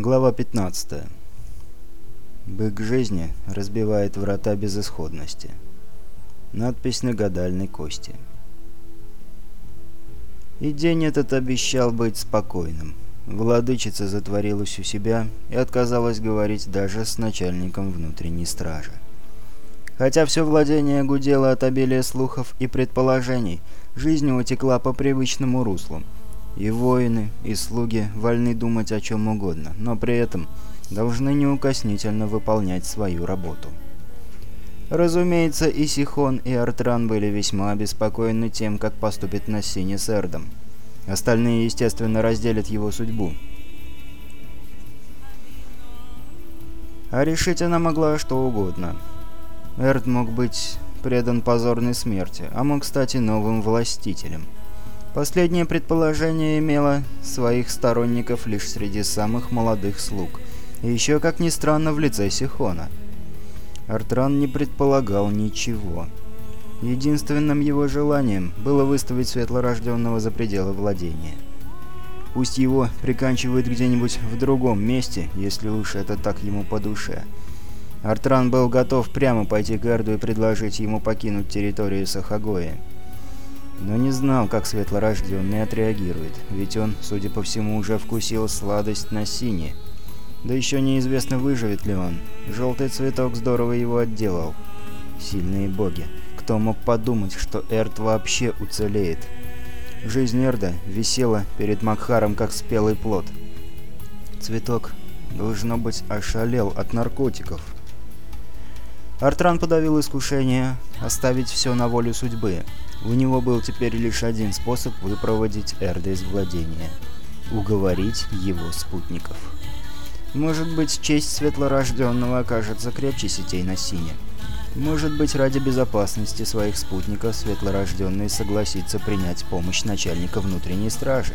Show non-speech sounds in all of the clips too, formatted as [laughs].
Глава 15. Бык жизни разбивает врата безысходности. Надпись на гадальной кости. И день этот обещал быть спокойным. Владычица затворилась у себя и отказалась говорить даже с начальником внутренней стражи. Хотя все владение гудело от обилия слухов и предположений, жизнь утекла по привычному руслу – и воины, и слуги вольны думать о чем угодно, но при этом должны неукоснительно выполнять свою работу. Разумеется, и Сихон, и Артран были весьма обеспокоены тем, как поступит Нассини с Эрдом. Остальные, естественно, разделят его судьбу. А решить она могла что угодно. Эрд мог быть предан позорной смерти, а мог стать и новым властителем – Последнее предположение имело своих сторонников лишь среди самых молодых слуг, и еще, как ни странно, в лице Сихона. Артран не предполагал ничего. Единственным его желанием было выставить светлорожденного за пределы владения. Пусть его приканчивают где-нибудь в другом месте, если уж это так ему по душе. Артран был готов прямо пойти к Эрду и предложить ему покинуть территорию Сахагоя но не знал, как светлорожденный отреагирует, ведь он, судя по всему, уже вкусил сладость на сине. Да еще неизвестно, выживет ли он. Желтый цветок здорово его отделал. Сильные боги. Кто мог подумать, что Эрт вообще уцелеет? Жизнь Эрда висела перед Макхаром, как спелый плод. Цветок, должно быть, ошалел от наркотиков. Артран подавил искушение оставить все на волю судьбы. У него был теперь лишь один способ выпроводить Эрда из владения — уговорить его спутников. Может быть, честь светлорожденного окажется крепче сетей на сине. Может быть, ради безопасности своих спутников светлорожденный согласится принять помощь начальника внутренней стражи.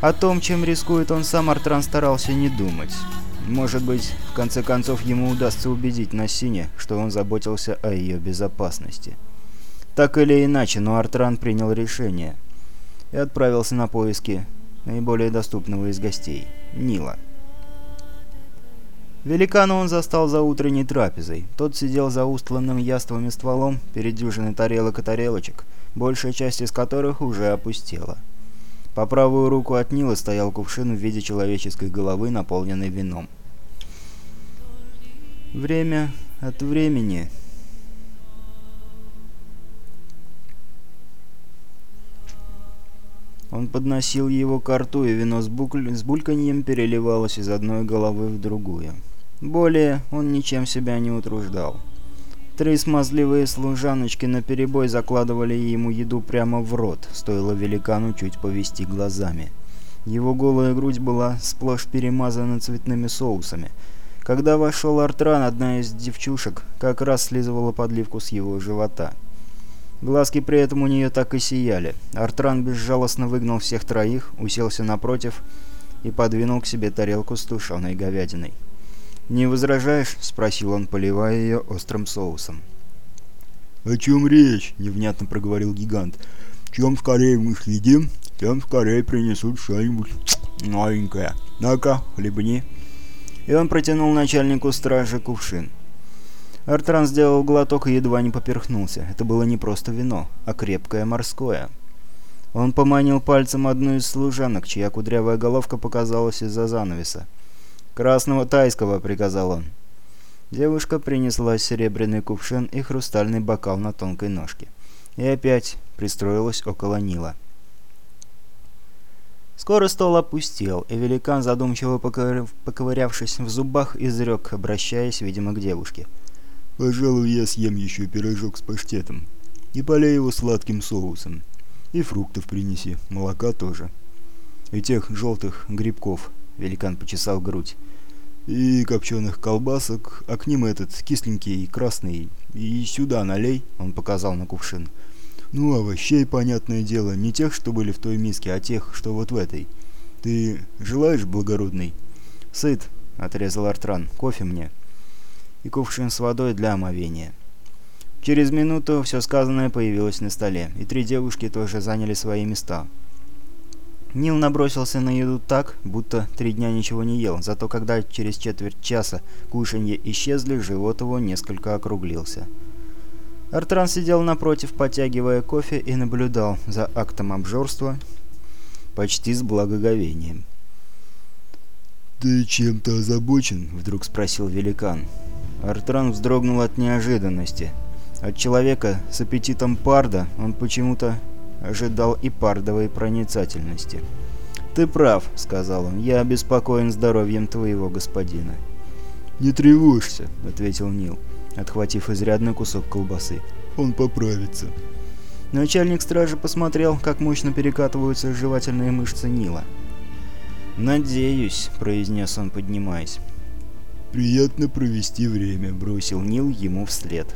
О том, чем рискует он сам, Артран старался не думать. Может быть, в конце концов ему удастся убедить Насине, что он заботился о ее безопасности. Так или иначе, но Артран принял решение и отправился на поиски наиболее доступного из гостей — Нила. Великана он застал за утренней трапезой. Тот сидел за устланным яствами стволом перед дюжиной тарелок и тарелочек, большая часть из которых уже опустела. По правую руку от Нила стоял кувшин в виде человеческой головы, наполненный вином. Время от времени Он подносил его к рту, и вино с, букль... с бульканьем переливалось из одной головы в другую. Более он ничем себя не утруждал. Три смазливые служаночки наперебой закладывали ему еду прямо в рот, стоило великану чуть повести глазами. Его голая грудь была сплошь перемазана цветными соусами. Когда вошел Артран, одна из девчушек как раз слизывала подливку с его живота. Глазки при этом у нее так и сияли. Артран безжалостно выгнал всех троих, уселся напротив и подвинул к себе тарелку с тушеной говядиной. «Не возражаешь?» — спросил он, поливая ее острым соусом. «О чем речь?» — невнятно проговорил гигант. «Чем скорее мы следим, тем скорее принесут что-нибудь новенькое. Ну-ка, хлебни». И он протянул начальнику стражи кувшин. Артран сделал глоток и едва не поперхнулся. Это было не просто вино, а крепкое морское. Он поманил пальцем одну из служанок, чья кудрявая головка показалась из-за занавеса. «Красного тайского», — приказал он. Девушка принесла серебряный кувшин и хрустальный бокал на тонкой ножке. И опять пристроилась около Нила. Скоро стол опустел, и великан, задумчиво поковырявшись в зубах, изрек, обращаясь, видимо, к девушке — Пожалуй, я съем еще пирожок с паштетом. И полей его сладким соусом. И фруктов принеси, молока тоже. И тех желтых грибков, великан почесал грудь. И копченых колбасок, а к ним этот кисленький и красный. И сюда налей, он показал на кувшин. Ну, овощей, понятное дело, не тех, что были в той миске, а тех, что вот в этой. Ты желаешь, благородный? Сыт, отрезал Артран. Кофе мне и кувшин с водой для омовения. Через минуту все сказанное появилось на столе, и три девушки тоже заняли свои места. Нил набросился на еду так, будто три дня ничего не ел, зато когда через четверть часа кушанье исчезли, живот его несколько округлился. Артран сидел напротив, потягивая кофе и наблюдал за актом обжорства почти с благоговением. «Ты чем-то озабочен?» — вдруг спросил великан. Артран вздрогнул от неожиданности. От человека с аппетитом парда он почему-то ожидал и пардовой проницательности. «Ты прав», — сказал он, — «я обеспокоен здоровьем твоего господина». «Не тревожься», — ответил Нил, отхватив изрядный кусок колбасы. «Он поправится». Начальник стражи посмотрел, как мощно перекатываются жевательные мышцы Нила. «Надеюсь», — произнес он, поднимаясь. «Приятно провести время», — бросил Нил ему вслед.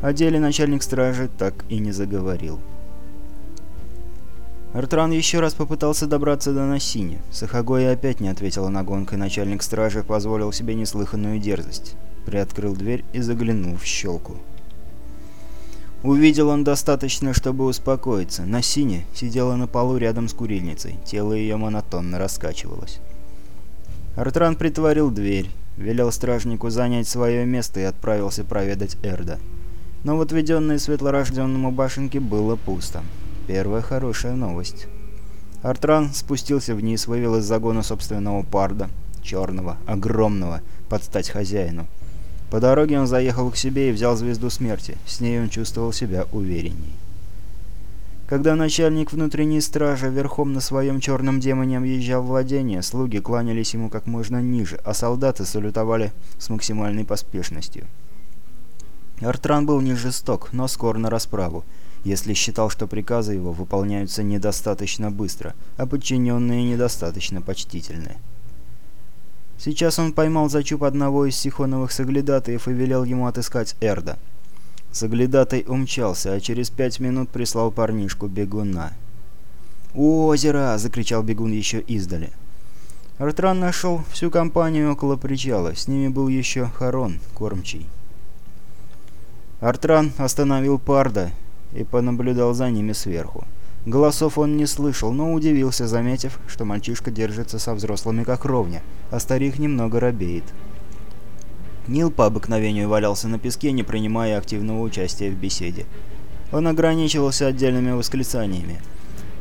О деле начальник стражи так и не заговорил. Артран еще раз попытался добраться до Насини. Сахагоя опять не ответила на гонку, и начальник стражи позволил себе неслыханную дерзость. Приоткрыл дверь и заглянул в щелку. Увидел он достаточно, чтобы успокоиться. Насине сидела на полу рядом с курильницей. Тело ее монотонно раскачивалось. Артран притворил дверь, велел стражнику занять свое место и отправился проведать Эрда. Но в отведенной светлорожденному башенке было пусто. Первая хорошая новость. Артран спустился вниз, вывел из загона собственного парда, черного, огромного, под стать хозяину. По дороге он заехал к себе и взял звезду смерти. С ней он чувствовал себя уверенней. Когда начальник внутренней стражи верхом на своем черном демоне объезжал владение, слуги кланялись ему как можно ниже, а солдаты салютовали с максимальной поспешностью. Артран был не жесток, но скор на расправу, если считал, что приказы его выполняются недостаточно быстро, а подчиненные недостаточно почтительны. Сейчас он поймал за чуб одного из сихоновых соглядатаев и велел ему отыскать Эрда. Соглядатай умчался, а через пять минут прислал парнишку бегуна. «У озера!» — закричал бегун еще издали. Артран нашел всю компанию около причала. С ними был еще Харон, кормчий. Артран остановил Парда и понаблюдал за ними сверху. Голосов он не слышал, но удивился, заметив, что мальчишка держится со взрослыми как ровня, а старик немного робеет. Нил по обыкновению валялся на песке, не принимая активного участия в беседе. Он ограничивался отдельными восклицаниями.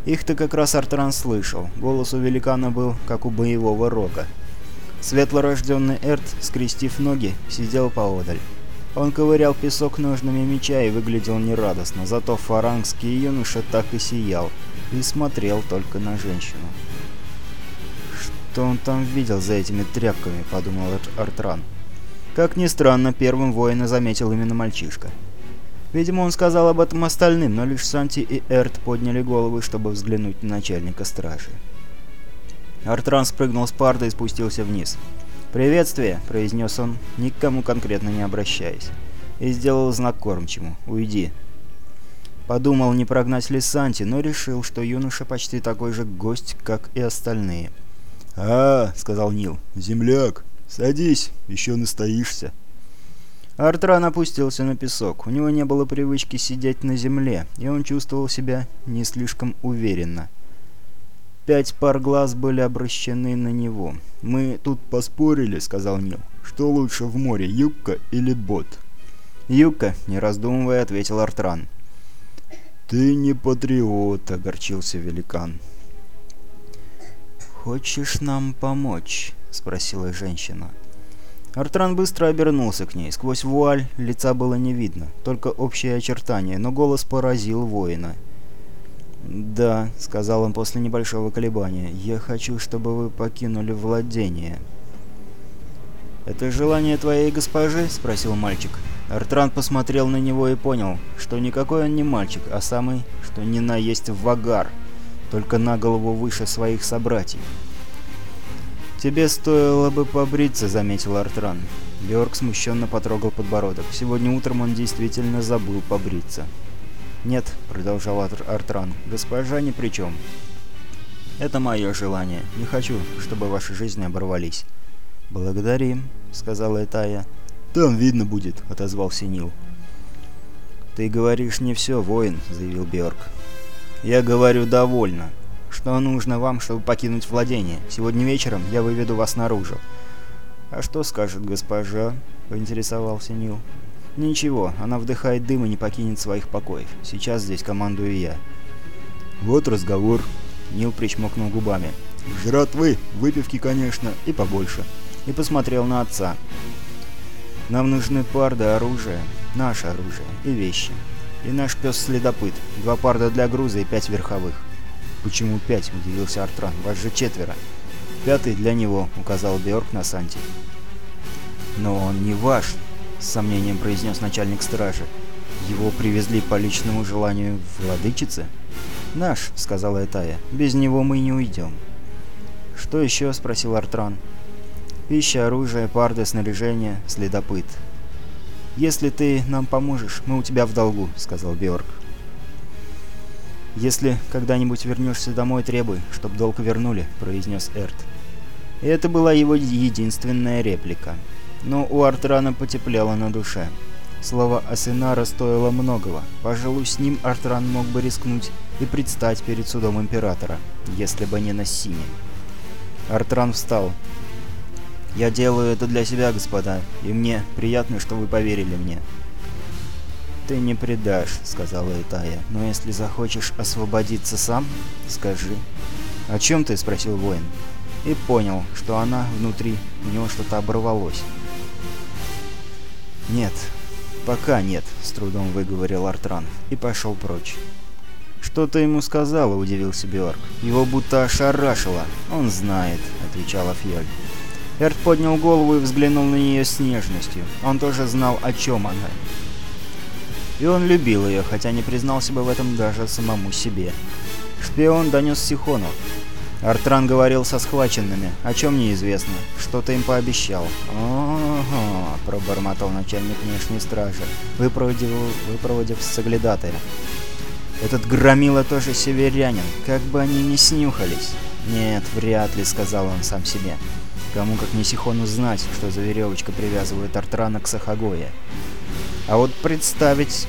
Их-то как раз Артран слышал. Голос у великана был, как у боевого рога. Светлорожденный Эрт, скрестив ноги, сидел поодаль. Он ковырял песок ножными меча и выглядел нерадостно, зато фарангский юноша так и сиял и смотрел только на женщину. «Что он там видел за этими тряпками?» — подумал Артран. Как ни странно, первым воина заметил именно мальчишка. Видимо, он сказал об этом остальным, но лишь Санти и Эрт подняли головы, чтобы взглянуть на начальника стражи. Артран спрыгнул с парда и спустился вниз. «Приветствие!» — произнес он, никому конкретно не обращаясь. И сделал знак кормчему. «Уйди!» Подумал, не прогнать ли Санти, но решил, что юноша почти такой же гость, как и остальные. «А, — сказал Нил, — земляк, садись, еще настоишься». Артран опустился на песок. У него не было привычки сидеть на земле, и он чувствовал себя не слишком уверенно. Пять пар глаз были обращены на него. «Мы тут поспорили», — сказал Нил. «Что лучше в море, юбка или бот?» «Юбка», — не раздумывая, ответил Артран. «Ты не патриот», — огорчился великан. «Хочешь нам помочь?» — спросила женщина. Артран быстро обернулся к ней. Сквозь вуаль лица было не видно, только общее очертание, но голос поразил воина. «Да», — сказал он после небольшого колебания, — «я хочу, чтобы вы покинули владение». «Это желание твоей госпожи?» — спросил мальчик. Артран посмотрел на него и понял, что никакой он не мальчик, а самый, что ни на есть вагар, только на голову выше своих собратьев. «Тебе стоило бы побриться», — заметил Артран. Бjörk смущенно потрогал подбородок. Сегодня утром он действительно забыл побриться. «Нет», — продолжал Артран, — «госпожа ни при чем. Это мое желание. Не хочу, чтобы ваши жизни оборвались». «Благодарим», — сказала Этая. «Там видно будет», — отозвался Нил. «Ты говоришь не все, воин», — заявил Бjörk. «Я говорю довольно». Что нужно вам, чтобы покинуть владение? Сегодня вечером я выведу вас наружу». «А что скажет госпожа?» — поинтересовался Нил. «Ничего, она вдыхает дым и не покинет своих покоев. Сейчас здесь командую я». «Вот разговор». Нил причмокнул губами. «Жратвы, выпивки, конечно, и побольше». И посмотрел на отца. «Нам нужны парды оружия, наше оружие и вещи. И наш пес-следопыт. Два парда для груза и пять верховых». «Почему пять?» — удивился Артран. «Вас же четверо». «Пятый для него», — указал Бьорк на Санти. «Но он не ваш», — с сомнением произнес начальник стражи. «Его привезли по личному желанию владычицы?» «Наш», — сказала Этая. «Без него мы не уйдем». «Что еще?» — спросил Артран. «Пища, оружие, парды, снаряжение, следопыт». «Если ты нам поможешь, мы у тебя в долгу», — сказал Бьорк. «Если когда-нибудь вернешься домой, требуй, чтоб долг вернули», — произнес Эрт. И это была его единственная реплика. Но у Артрана потеплело на душе. Слово Асенара стоило многого. Пожалуй, с ним Артран мог бы рискнуть и предстать перед судом Императора, если бы не на Сине. Артран встал. «Я делаю это для себя, господа, и мне приятно, что вы поверили мне». «Ты не предашь», — сказала Итая, — «но если захочешь освободиться сам, скажи». «О чем ты?» — спросил воин. И понял, что она внутри, у него что-то оборвалось. «Нет, «Пока нет», — с трудом выговорил Артран и пошел прочь. «Что ты ему сказала?» — удивился Бjörk. «Его будто ошарашило. Он знает», — отвечала Фьёль. Эрт поднял голову и взглянул на нее с нежностью. Он тоже знал, о чем она. И он любил ее, хотя не признался бы в этом даже самому себе. Шпион донес Сихону. Артран говорил со схваченными, о чем неизвестно. Что-то им пообещал. «Ага», — пробормотал начальник внешней стражи, выпроводив, выпроводив соглядатая. «Этот громила тоже северянин, как бы они ни снюхались». «Нет, вряд ли», — сказал он сам себе. Кому как не Сихону знать, что за веревочка привязывает Артрана к Сахагое. А вот представить...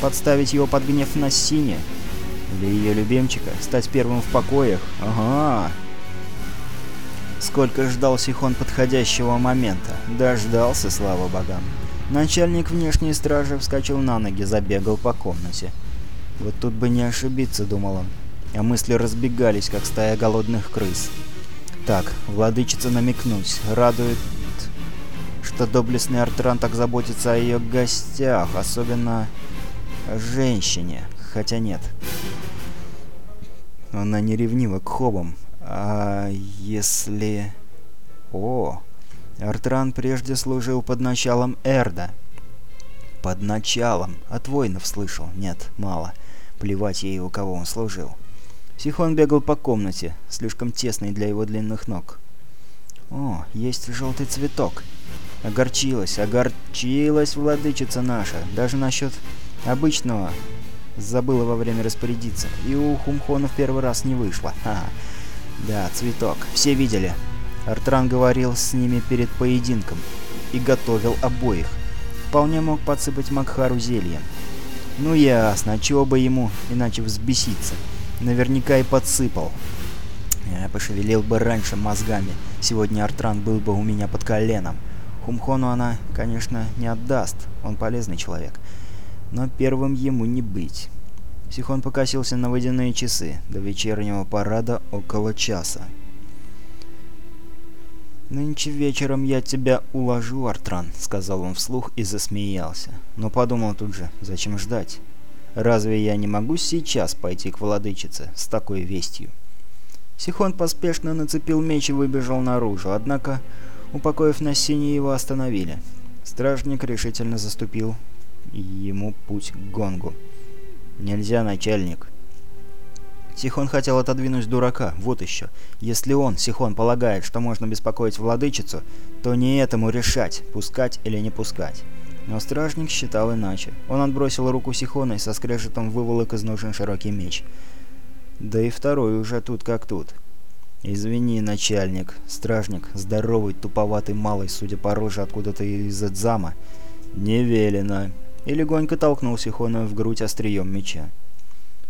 подставить его под гнев на сине для ее любимчика стать первым в покоях? Ага. Сколько ждал Сихон подходящего момента. Дождался, слава богам. Начальник внешней стражи вскочил на ноги, забегал по комнате. Вот тут бы не ошибиться, думал он. А мысли разбегались, как стая голодных крыс. Так, владычица намекнуть. Радует, что доблестный Артран так заботится о ее гостях, особенно о женщине. Хотя нет. Она не ревнива к хобам. А если... О, Артран прежде служил под началом Эрда. Под началом. От воинов слышал. Нет, мало. Плевать ей, у кого он служил. Сихон бегал по комнате, слишком тесной для его длинных ног. О, есть желтый цветок. Огорчилась, огорчилась владычица наша. Даже насчет обычного Забыла во время распорядиться. И у Хумхона в первый раз не вышло. Ха. Да, цветок. Все видели. Артран говорил с ними перед поединком. И готовил обоих. Вполне мог подсыпать Макхару зельем. Ну ясно, чего бы ему иначе взбеситься. Наверняка и подсыпал. Я пошевелил бы раньше мозгами. Сегодня Артран был бы у меня под коленом. Хумхону она, конечно, не отдаст. Он полезный человек но первым ему не быть. Сихон покосился на водяные часы. До вечернего парада около часа. «Нынче вечером я тебя уложу, Артран», — сказал он вслух и засмеялся. Но подумал тут же, зачем ждать? Разве я не могу сейчас пойти к владычице с такой вестью? Сихон поспешно нацепил меч и выбежал наружу, однако, упокоив на сине, его остановили. Стражник решительно заступил ему путь к гонгу. «Нельзя, начальник». Сихон хотел отодвинуть дурака, вот еще. Если он, Сихон, полагает, что можно беспокоить владычицу, то не этому решать, пускать или не пускать. Но стражник считал иначе. Он отбросил руку Сихона и со скрежетом выволок из ножен широкий меч. Да и второй уже тут как тут. «Извини, начальник. Стражник, здоровый, туповатый малый, судя по роже откуда-то из Эдзама. Не велено» и легонько толкнул Сихона в грудь острием меча.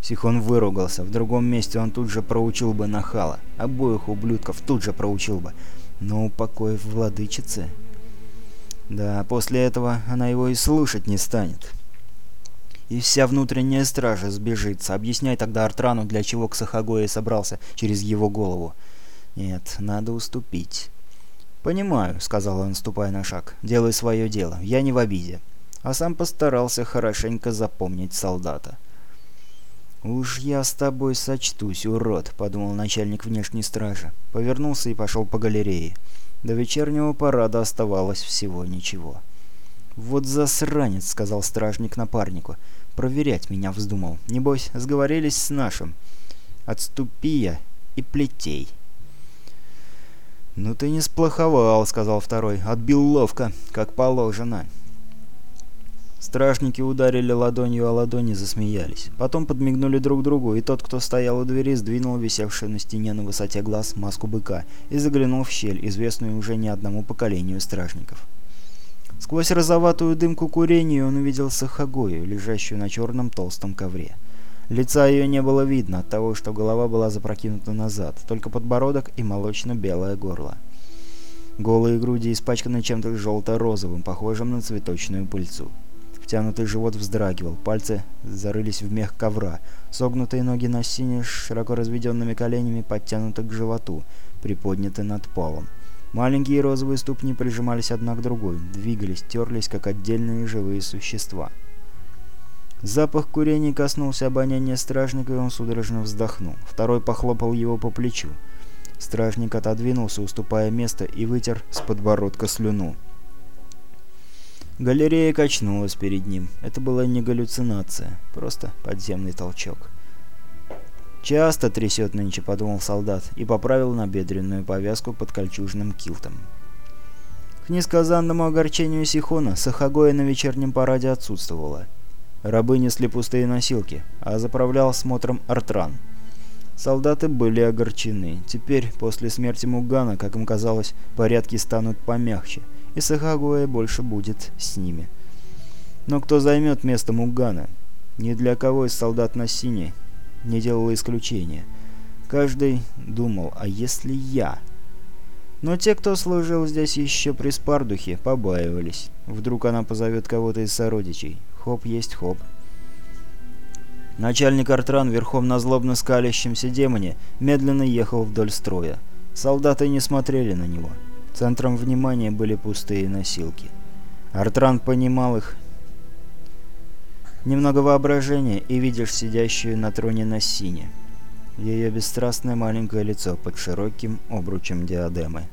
Сихон выругался. В другом месте он тут же проучил бы нахала. Обоих ублюдков тут же проучил бы. Но упокоив владычицы... Да, после этого она его и слушать не станет. И вся внутренняя стража сбежится. Объясняй тогда Артрану, для чего к Сахагое собрался через его голову. Нет, надо уступить. «Понимаю», — сказал он, ступая на шаг. «Делай свое дело. Я не в обиде». А сам постарался хорошенько запомнить солдата. «Уж я с тобой сочтусь, урод», — подумал начальник внешней стражи. Повернулся и пошел по галерее. До вечернего парада оставалось всего ничего. «Вот засранец», — сказал стражник напарнику. «Проверять меня вздумал. Небось, сговорились с нашим. Отступи я и плетей». «Ну ты не сплоховал», — сказал второй. «Отбил ловко, как положено». Стражники ударили ладонью о ладони засмеялись. Потом подмигнули друг другу, и тот, кто стоял у двери, сдвинул висевшую на стене на высоте глаз маску быка и заглянул в щель, известную уже не одному поколению стражников. Сквозь розоватую дымку курения он увидел Сахагою, лежащую на черном толстом ковре. Лица ее не было видно от того, что голова была запрокинута назад, только подбородок и молочно-белое горло. Голые груди испачканы чем-то желто-розовым, похожим на цветочную пыльцу. Втянутый живот вздрагивал, пальцы зарылись в мех ковра, согнутые ноги на сине широко разведенными коленями подтянуты к животу, приподняты над полом. Маленькие розовые ступни прижимались одна к другой, двигались, терлись, как отдельные живые существа. Запах курения коснулся обоняния стражника, и он судорожно вздохнул. Второй похлопал его по плечу. Стражник отодвинулся, уступая место, и вытер с подбородка слюну. Галерея качнулась перед ним. Это была не галлюцинация, просто подземный толчок. «Часто трясет нынче», — подумал солдат, и поправил набедренную повязку под кольчужным килтом. К несказанному огорчению Сихона Сахагоя на вечернем параде отсутствовала. Рабы несли пустые носилки, а заправлял смотром Артран. Солдаты были огорчены. Теперь, после смерти Мугана, как им казалось, порядки станут помягче — и Сахагуэ больше будет с ними. Но кто займет место Мугана? Ни для кого из солдат на сине не делало исключения. Каждый думал, а если я? Но те, кто служил здесь еще при Спардухе, побаивались. Вдруг она позовет кого-то из сородичей. Хоп есть хоп. Начальник Артран верхом на злобно скалящемся демоне медленно ехал вдоль строя. Солдаты не смотрели на него. Центром внимания были пустые носилки. Артран понимал их. Немного воображения, и видишь сидящую на троне на сине. Ее бесстрастное маленькое лицо под широким обручем диадемы.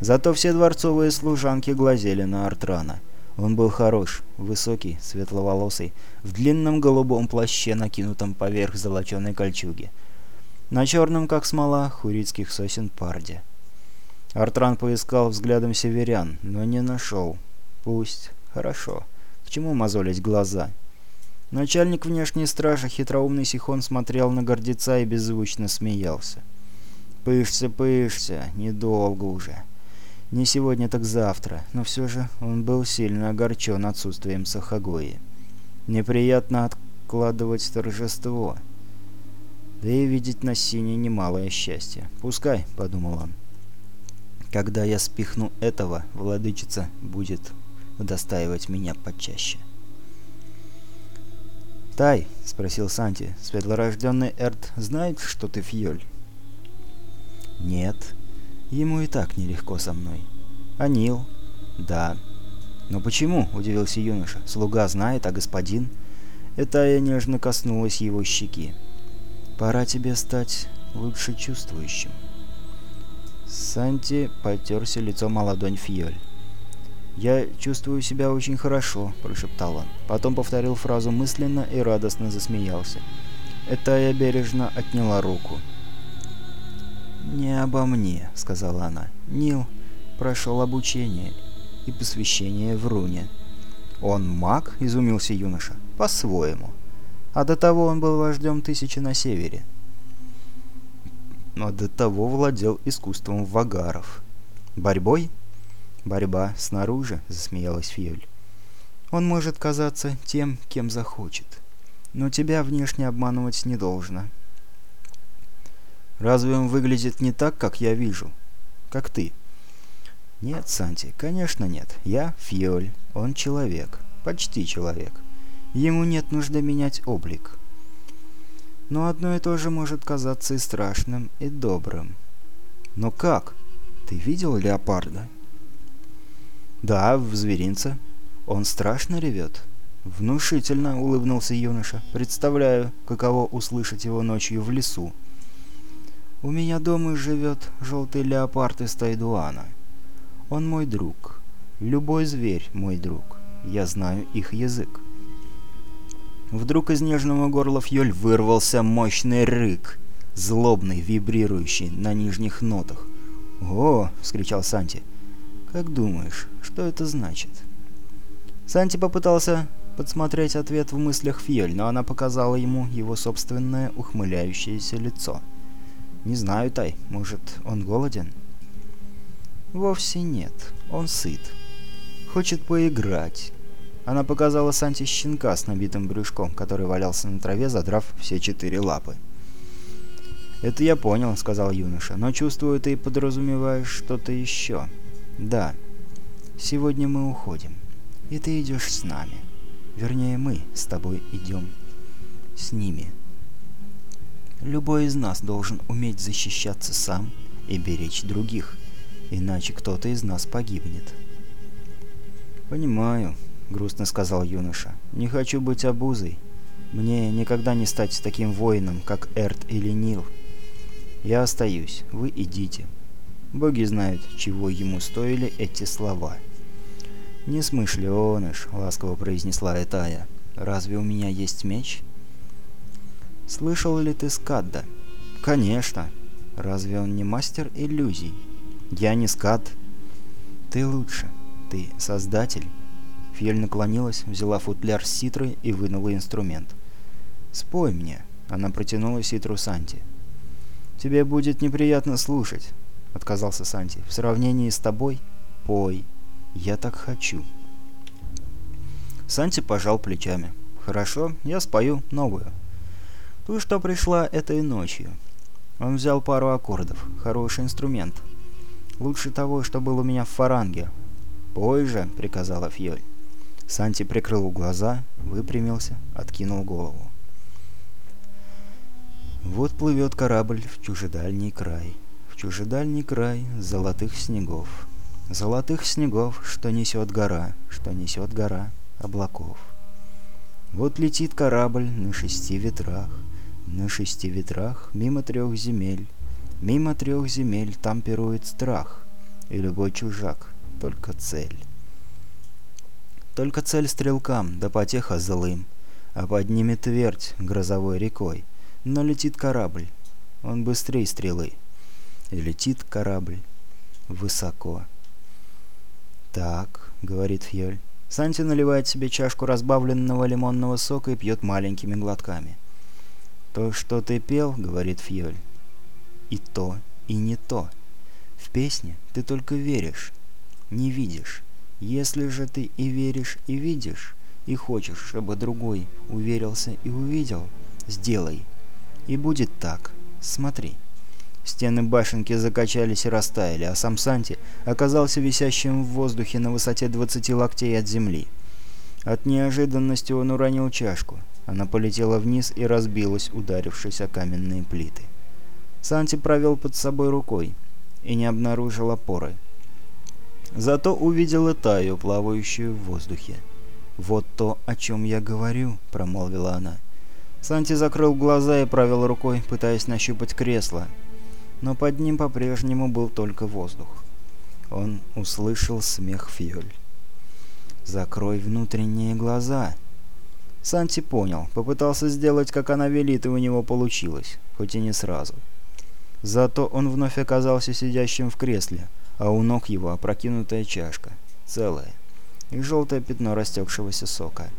Зато все дворцовые служанки глазели на Артрана. Он был хорош, высокий, светловолосый, в длинном голубом плаще, накинутом поверх золоченой кольчуги. На черном, как смола, хурицких сосен парде. Артран поискал взглядом северян, но не нашел. Пусть. Хорошо. К чему мозолить глаза? Начальник внешней стражи, хитроумный Сихон, смотрел на гордеца и беззвучно смеялся. «Пышься, пышься, недолго уже. Не сегодня, так завтра». Но все же он был сильно огорчен отсутствием Сахагои. Неприятно откладывать торжество. Да и видеть на сине немалое счастье. «Пускай», — подумал он. Когда я спихну этого, владычица будет удостаивать меня почаще. «Тай», — спросил Санти, — «светлорожденный Эрт знает, что ты фьёль?» «Нет. Ему и так нелегко со мной». «Анил?» «Да». «Но почему?» — удивился юноша. «Слуга знает, а господин?» Этая нежно коснулась его щеки. «Пора тебе стать лучше чувствующим». Санти потерся лицом о ладонь Фьоль. «Я чувствую себя очень хорошо», — прошептал он. Потом повторил фразу мысленно и радостно засмеялся. Это я бережно отняла руку. «Не обо мне», — сказала она. «Нил прошел обучение и посвящение в руне». «Он маг?» — изумился юноша. «По-своему. А до того он был вождем тысячи на севере но до того владел искусством вагаров. «Борьбой?» «Борьба снаружи», — засмеялась Фьюль. «Он может казаться тем, кем захочет. Но тебя внешне обманывать не должно. Разве он выглядит не так, как я вижу? Как ты? Нет, Санти, конечно нет. Я Фьоль, он человек. Почти человек. Ему нет нужды менять облик. Но одно и то же может казаться и страшным, и добрым. Но как? Ты видел леопарда? Да, в зверинце. Он страшно ревет. Внушительно улыбнулся юноша. Представляю, каково услышать его ночью в лесу. У меня дома живет желтый леопард из Тайдуана. Он мой друг. Любой зверь мой друг. Я знаю их язык. Вдруг из нежного горла Фьоль вырвался мощный рык, злобный, вибрирующий на нижних нотах. «О!» — вскричал Санти. «Как думаешь, что это значит?» Санти попытался подсмотреть ответ в мыслях Фьель, но она показала ему его собственное ухмыляющееся лицо. «Не знаю, Тай, может, он голоден?» «Вовсе нет, он сыт. Хочет поиграть. Она показала Санте щенка с набитым брюшком, который валялся на траве, задрав все четыре лапы. «Это я понял», — сказал юноша, — «но чувствую, ты подразумеваешь что-то еще». «Да. Сегодня мы уходим, и ты идешь с нами. Вернее, мы с тобой идем с ними. Любой из нас должен уметь защищаться сам и беречь других, иначе кто-то из нас погибнет». «Понимаю», грустно сказал юноша. «Не хочу быть обузой. Мне никогда не стать таким воином, как Эрт или Нил. Я остаюсь, вы идите». Боги знают, чего ему стоили эти слова. «Не смышленыш», — ласково произнесла Этая. «Разве у меня есть меч?» «Слышал ли ты Скадда?» «Конечно. Разве он не мастер иллюзий?» «Я не Скад». «Ты лучше. Ты создатель». Фьель наклонилась, взяла футляр с ситрой и вынула инструмент. «Спой мне!» — она протянула ситру Санти. «Тебе будет неприятно слушать», — отказался Санти. «В сравнении с тобой — пой. Я так хочу». Санти пожал плечами. «Хорошо, я спою новую». «Ту, что пришла этой ночью». Он взял пару аккордов. Хороший инструмент. Лучше того, что был у меня в фаранге. «Пой же», — приказала Фьоль. Санти прикрыл глаза, выпрямился, откинул голову. Вот плывет корабль в чужедальний край, в чужедальний край золотых снегов. Золотых снегов, что несет гора, что несет гора облаков. Вот летит корабль на шести ветрах, на шести ветрах мимо трех земель. Мимо трех земель там пирует страх, и любой чужак — только цель. Только цель стрелкам, да потеха злым. А поднимет твердь грозовой рекой. Но летит корабль. Он быстрее стрелы. И летит корабль. Высоко. «Так», — говорит Фьёль. Санти наливает себе чашку разбавленного лимонного сока и пьет маленькими глотками. «То, что ты пел, — говорит Фьёль, — и то, и не то. В песне ты только веришь, не видишь. Если же ты и веришь, и видишь, и хочешь, чтобы другой уверился и увидел, сделай. И будет так. Смотри. Стены башенки закачались и растаяли, а сам Санти оказался висящим в воздухе на высоте 20 локтей от земли. От неожиданности он уронил чашку. Она полетела вниз и разбилась, ударившись о каменные плиты. Санти провел под собой рукой и не обнаружил опоры. Зато увидела Таю, плавающую в воздухе. «Вот то, о чем я говорю», — промолвила она. Санти закрыл глаза и провел рукой, пытаясь нащупать кресло. Но под ним по-прежнему был только воздух. Он услышал смех Фьоль. «Закрой внутренние глаза!» Санти понял, попытался сделать, как она велит, и у него получилось, хоть и не сразу. Зато он вновь оказался сидящим в кресле — а у ног его опрокинутая чашка, целая, и желтое пятно растекшегося сока.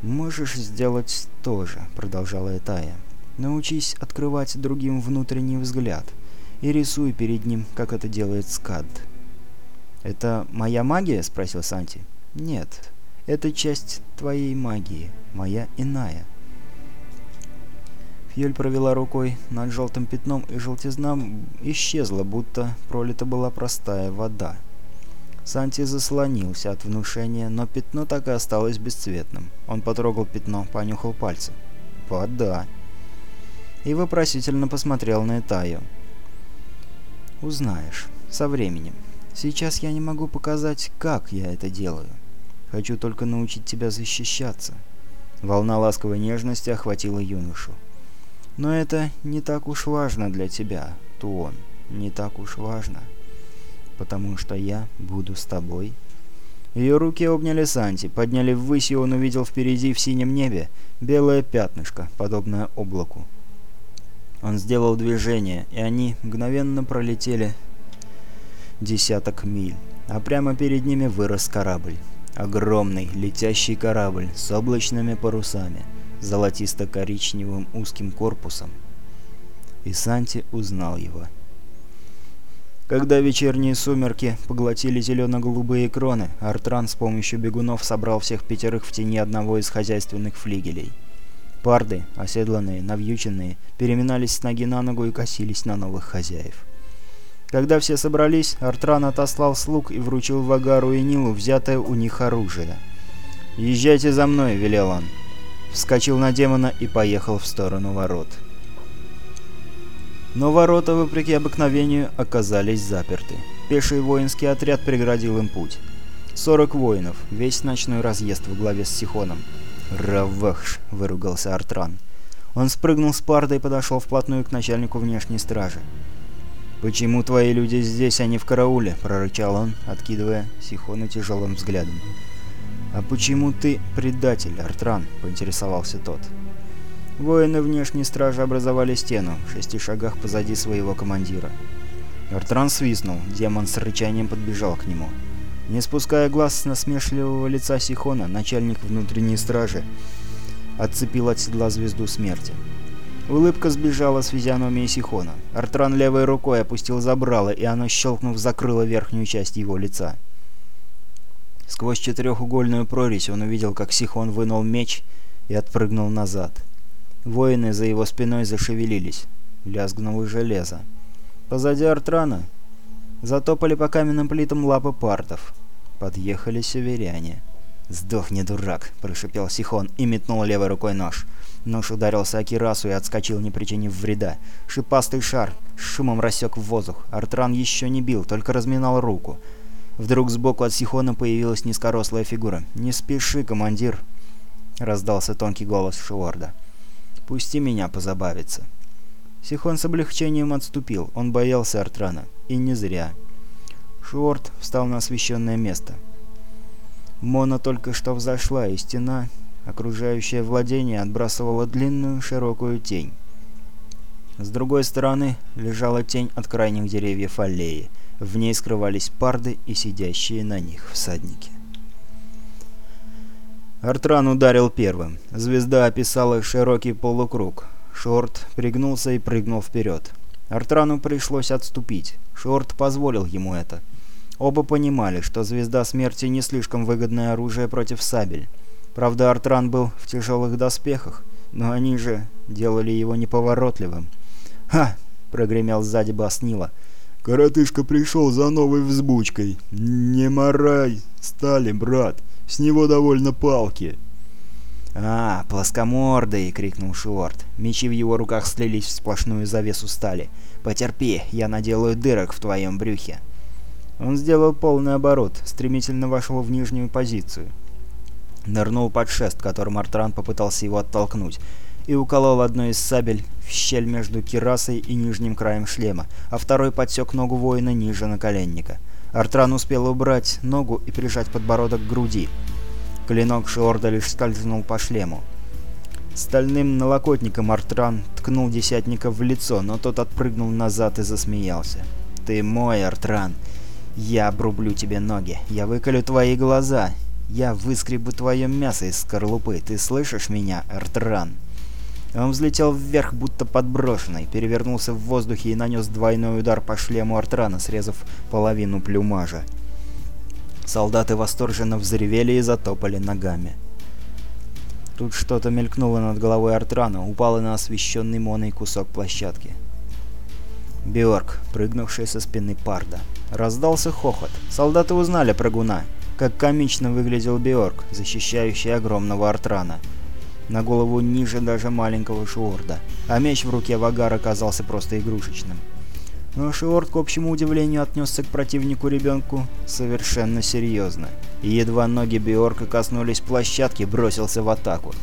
«Можешь сделать то же», — продолжала Этая. «Научись открывать другим внутренний взгляд и рисуй перед ним, как это делает Скад». «Это моя магия?» — спросил Санти. «Нет, Это часть твоей магии, моя иная. Фьюль провела рукой над желтым пятном, и желтизна исчезла, будто пролита была простая вода. Санти заслонился от внушения, но пятно так и осталось бесцветным. Он потрогал пятно, понюхал пальцы. «Вода!» И вопросительно посмотрел на Этаю. «Узнаешь. Со временем. Сейчас я не могу показать, как я это делаю. Хочу только научить тебя защищаться». Волна ласковой нежности охватила юношу. «Но это не так уж важно для тебя, Туон. Не так уж важно» потому что я буду с тобой». Ее руки обняли Санти, подняли ввысь, и он увидел впереди в синем небе белое пятнышко, подобное облаку. Он сделал движение, и они мгновенно пролетели десяток миль, а прямо перед ними вырос корабль. Огромный, летящий корабль с облачными парусами, золотисто-коричневым узким корпусом. И Санти узнал его. Когда вечерние сумерки поглотили зелено-голубые кроны, Артран с помощью бегунов собрал всех пятерых в тени одного из хозяйственных флигелей. Парды, оседланные, навьюченные, переминались с ноги на ногу и косились на новых хозяев. Когда все собрались, Артран отослал слуг и вручил Вагару и Нилу взятое у них оружие. «Езжайте за мной», — велел он. Вскочил на демона и поехал в сторону ворот. Но ворота, вопреки обыкновению, оказались заперты. Пеший воинский отряд преградил им путь. 40 воинов, весь ночной разъезд в главе с Сихоном. «Равахш!» — выругался Артран. Он спрыгнул с парда и подошел вплотную к начальнику внешней стражи. «Почему твои люди здесь, а не в карауле?» — прорычал он, откидывая Сихона тяжелым взглядом. «А почему ты предатель, Артран?» — поинтересовался тот. Воины внешней стражи образовали стену, в шести шагах позади своего командира. Артран свистнул, демон с рычанием подбежал к нему. Не спуская глаз с насмешливого лица Сихона, начальник внутренней стражи отцепил от седла звезду смерти. Улыбка сбежала с физиономии Сихона. Артран левой рукой опустил забрало, и оно, щелкнув, закрыло верхнюю часть его лица. Сквозь четырехугольную прорезь он увидел, как Сихон вынул меч и отпрыгнул назад. Воины за его спиной зашевелились. Лязгнуло железо. Позади Артрана затопали по каменным плитам лапы партов. Подъехали северяне. «Сдохни, дурак!» – прошипел Сихон и метнул левой рукой нож. Нож ударился о кирасу и отскочил, не причинив вреда. Шипастый шар с шумом рассек в воздух. Артран еще не бил, только разминал руку. Вдруг сбоку от Сихона появилась низкорослая фигура. «Не спеши, командир!» — раздался тонкий голос Шуорда. Пусти меня позабавиться». Сихон с облегчением отступил, он боялся Артрана. И не зря. Шуорт встал на освещенное место. Мона только что взошла, и стена, окружающая владение, отбрасывала длинную широкую тень. С другой стороны лежала тень от крайних деревьев аллеи. В ней скрывались парды и сидящие на них всадники. Артран ударил первым. Звезда описала широкий полукруг. Шорт пригнулся и прыгнул вперед. Артрану пришлось отступить. Шорт позволил ему это. Оба понимали, что звезда смерти не слишком выгодное оружие против сабель. Правда, Артран был в тяжелых доспехах, но они же делали его неповоротливым. «Ха!» — прогремел сзади бас Нила. «Коротышка пришел за новой взбучкой. Не морай, стали, брат!» С него довольно палки». «А, плоскомордый!» — крикнул Шуорт. Мечи в его руках слились в сплошную завесу стали. «Потерпи, я наделаю дырок в твоем брюхе». Он сделал полный оборот, стремительно вошел в нижнюю позицию. Нырнул под шест, которым Артран попытался его оттолкнуть, и уколол одной из сабель в щель между кирасой и нижним краем шлема, а второй подсек ногу воина ниже наколенника. Артран успел убрать ногу и прижать подбородок к груди. Клинок Шиорда лишь скользнул по шлему. Стальным налокотником Артран ткнул десятника в лицо, но тот отпрыгнул назад и засмеялся. «Ты мой, Артран! Я обрублю тебе ноги, я выколю твои глаза, я выскребу твое мясо из скорлупы, ты слышишь меня, Артран?» Он взлетел вверх, будто подброшенный, перевернулся в воздухе и нанес двойной удар по шлему Артрана, срезав половину плюмажа. Солдаты восторженно взревели и затопали ногами. Тут что-то мелькнуло над головой Артрана, упало на освещенный моной кусок площадки. Бьорк, прыгнувший со спины Парда. Раздался хохот. Солдаты узнали прыгуна. Как комично выглядел Бьорк, защищающий огромного Артрана. На голову ниже даже маленького Шуорда, а меч в руке Вагар оказался просто игрушечным. Но Шиорд, к общему удивлению, отнесся к противнику ребенку совершенно серьезно. И едва ноги Биорка коснулись площадки, бросился в атаку.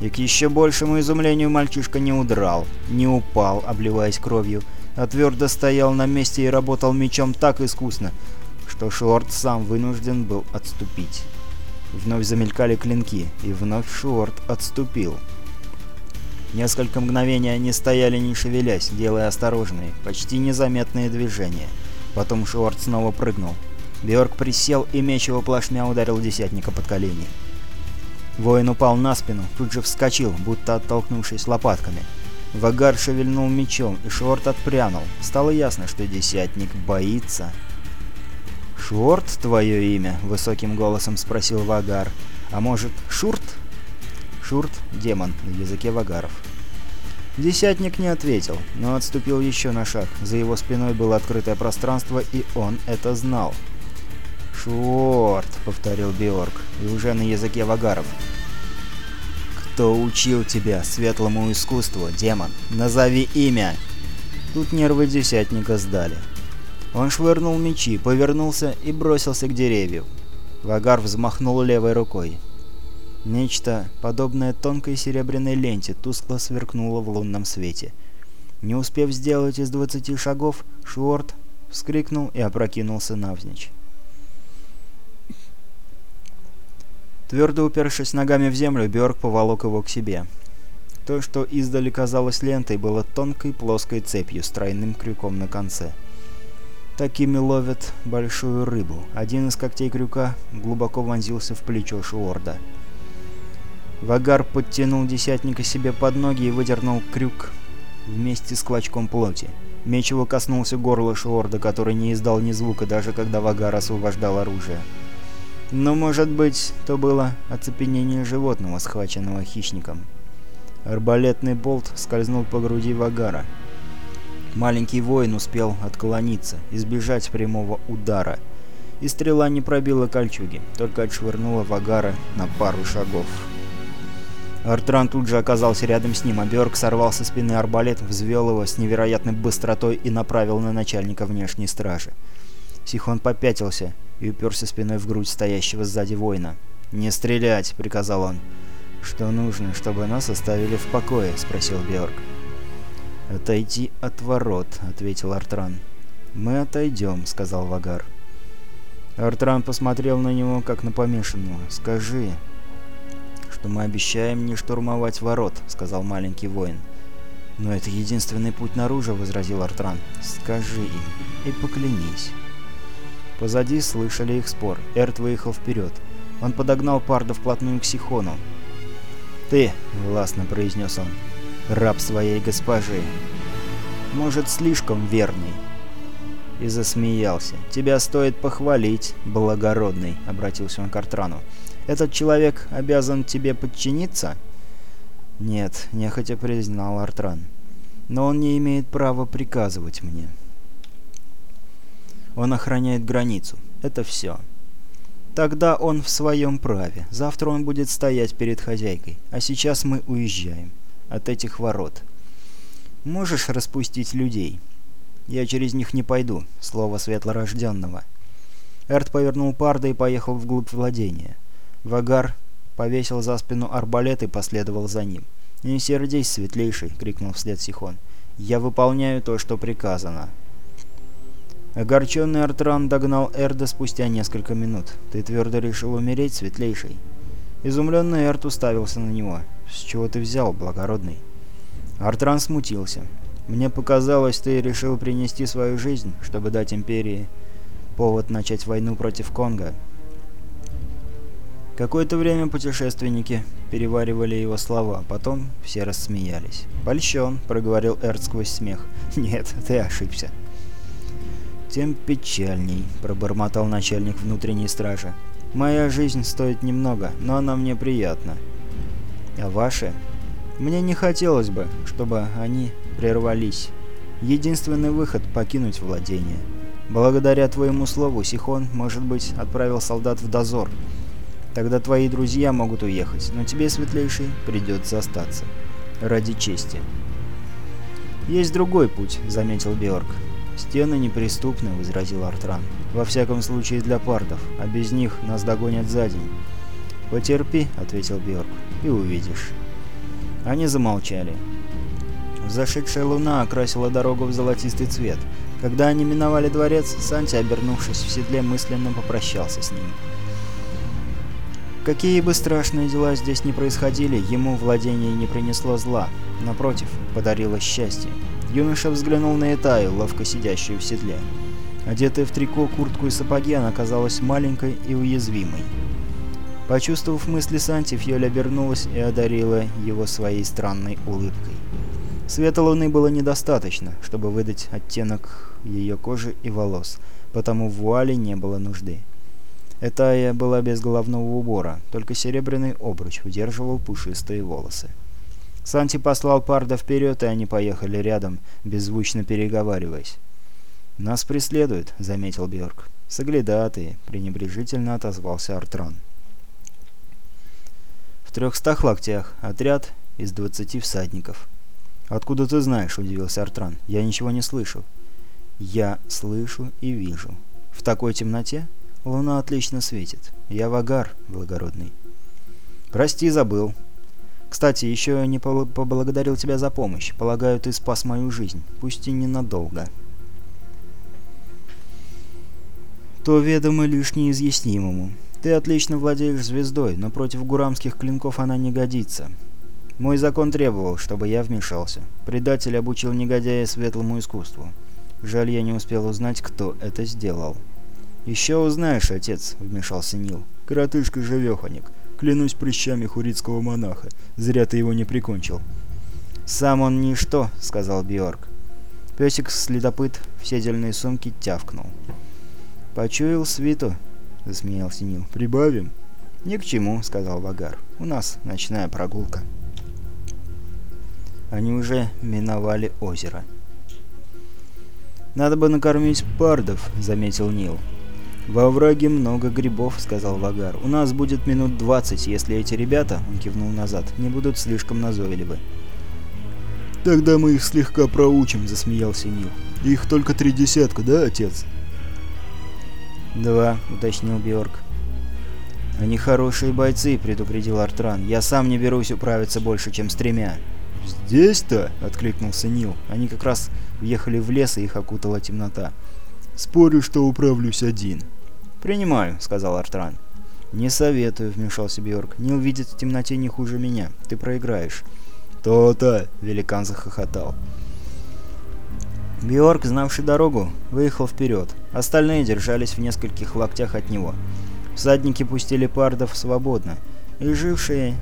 И к еще большему изумлению мальчишка не удрал, не упал, обливаясь кровью, а твердо стоял на месте и работал мечом так искусно, что Шорт сам вынужден был отступить. Вновь замелькали клинки, и вновь Шорт отступил. Несколько мгновений они стояли не шевелясь, делая осторожные, почти незаметные движения. Потом Шуарт снова прыгнул. Бьорк присел, и меч его плашмя ударил десятника под колени. Воин упал на спину, тут же вскочил, будто оттолкнувшись лопатками. Вагар шевельнул мечом, и Шорт отпрянул. Стало ясно, что десятник боится. «Шорт твое имя?» — высоким голосом спросил Вагар. «А может, Шурт?» Шурт — демон на языке вагаров. Десятник не ответил, но отступил еще на шаг. За его спиной было открытое пространство, и он это знал. «Шорт», — повторил Биорг, и уже на языке вагаров. «Кто учил тебя светлому искусству, демон? Назови имя!» Тут нервы десятника сдали. Он швырнул мечи, повернулся и бросился к деревью. Вагар взмахнул левой рукой. Нечто, подобное тонкой серебряной ленте, тускло сверкнуло в лунном свете. Не успев сделать из двадцати шагов, Шуорт вскрикнул и опрокинулся навзничь. Твердо упершись ногами в землю, Бjörk поволок его к себе. То, что издали казалось лентой, было тонкой плоской цепью с тройным крюком на конце. Такими ловят большую рыбу. Один из когтей крюка глубоко вонзился в плечо Шуорда. Вагар подтянул десятника себе под ноги и выдернул крюк вместе с клочком плоти. Меч его коснулся горла Шуорда, который не издал ни звука, даже когда Вагар освобождал оружие. Но, может быть, то было оцепенение животного, схваченного хищником. Арбалетный болт скользнул по груди Вагара. Маленький воин успел отклониться, избежать прямого удара. И стрела не пробила кольчуги, только отшвырнула Вагара на пару шагов. Артран тут же оказался рядом с ним, а Бёрк сорвал со спины арбалет, взвел его с невероятной быстротой и направил на начальника внешней стражи. Сихон попятился и уперся спиной в грудь стоящего сзади воина. «Не стрелять!» — приказал он. «Что нужно, чтобы нас оставили в покое?» — спросил Бёрк. «Отойти от ворот», — ответил Артран. «Мы отойдем», — сказал Вагар. Артран посмотрел на него, как на помешанного. «Скажи, что мы обещаем не штурмовать ворот», — сказал маленький воин. «Но это единственный путь наружу», — возразил Артран. «Скажи им и поклянись». Позади слышали их спор. Эрт выехал вперед. Он подогнал Парда вплотную к Сихону. «Ты», — властно произнес он, — «раб своей госпожи. Может, слишком верный». И засмеялся. «Тебя стоит похвалить, благородный», — обратился он к Артрану. Этот человек обязан тебе подчиниться?» «Нет», — нехотя признал Артран. «Но он не имеет права приказывать мне». «Он охраняет границу. Это все». «Тогда он в своем праве. Завтра он будет стоять перед хозяйкой. А сейчас мы уезжаем. От этих ворот. Можешь распустить людей?» «Я через них не пойду. Слово светлорожденного». Эрт повернул Парда и поехал вглубь владения. Вагар повесил за спину арбалет и последовал за ним. «Не сердись, светлейший!» — крикнул вслед Сихон. «Я выполняю то, что приказано». Огорченный Артран догнал Эрда спустя несколько минут. «Ты твердо решил умереть, светлейший?» Изумленный Эрд уставился на него. «С чего ты взял, благородный?» Артран смутился. «Мне показалось, ты решил принести свою жизнь, чтобы дать Империи повод начать войну против Конга». Какое-то время путешественники переваривали его слова, потом все рассмеялись. «Польщен», — проговорил Эрт сквозь смех. [laughs] «Нет, ты ошибся». «Тем печальней», — пробормотал начальник внутренней стражи. «Моя жизнь стоит немного, но она мне приятна. А ваши? Мне не хотелось бы, чтобы они прервались. Единственный выход — покинуть владение. Благодаря твоему слову Сихон, может быть, отправил солдат в дозор. Тогда твои друзья могут уехать, но тебе, Светлейший, придется остаться. Ради чести». «Есть другой путь», — заметил Беорг. «Стены неприступны», — возразил Артран. «Во всяком случае для пардов, а без них нас догонят за день». «Потерпи», — ответил Беорг, — «и увидишь». Они замолчали. Зашедшая луна окрасила дорогу в золотистый цвет. Когда они миновали дворец, Санти, обернувшись в седле, мысленно попрощался с ним. Какие бы страшные дела здесь ни происходили, ему владение не принесло зла. Напротив, подарило счастье. Юноша взглянул на Этаю, ловко сидящую в седле. Одетая в трико, куртку и сапоги, она казалась маленькой и уязвимой. Почувствовав мысли Санти, Фьоль обернулась и одарила его своей странной улыбкой. Света луны было недостаточно, чтобы выдать оттенок ее кожи и волос, потому в вуале не было нужды. Этая была без головного убора, только серебряный обруч удерживал пушистые волосы. Санти послал Парда вперед, и они поехали рядом, беззвучно переговариваясь. «Нас преследуют», — заметил Бjörk. «Соглядатые», — пренебрежительно отозвался Артран. Трехстах локтях отряд из двадцати всадников. «Откуда ты знаешь?» — удивился Артран. «Я ничего не слышу». «Я слышу и вижу. В такой темноте луна отлично светит. Я вагар, благородный». «Прости, забыл», кстати, еще не поблагодарил тебя за помощь. Полагаю, ты спас мою жизнь, пусть и ненадолго. То ведомо лишь неизъяснимому. Ты отлично владеешь звездой, но против гурамских клинков она не годится. Мой закон требовал, чтобы я вмешался. Предатель обучил негодяя светлому искусству. Жаль, я не успел узнать, кто это сделал. «Еще узнаешь, отец», — вмешался Нил. «Коротышка-живеханик. Клянусь прыщами хурицкого монаха. Зря ты его не прикончил». «Сам он ничто», — сказал Бьорк. Песик-следопыт в седельной сумке тявкнул. «Почуял свиту», — засмеялся Нил. «Прибавим?» «Ни к чему», — сказал Вагар. «У нас ночная прогулка». Они уже миновали озеро. «Надо бы накормить пардов», — заметил Нил. «Во враге много грибов», — сказал Вагар. «У нас будет минут двадцать, если эти ребята, — он кивнул назад, — не будут слишком назойливы». «Тогда мы их слегка проучим», — засмеялся Нил. «Их только три десятка, да, отец?» «Два», — уточнил Бьорк. «Они хорошие бойцы», — предупредил Артран. «Я сам не берусь управиться больше, чем с тремя». «Здесь-то?» — откликнулся Нил. Они как раз въехали в лес, и их окутала темнота. «Спорю, что управлюсь один». «Принимаю», — сказал Артран. «Не советую», — вмешался Бьорк. «Нил видит в темноте не хуже меня. Ты проиграешь». «То-то!» — великан захохотал. Бьорк, знавший дорогу, выехал вперед. Остальные держались в нескольких локтях от него. Всадники пустили пардов свободно, и жившие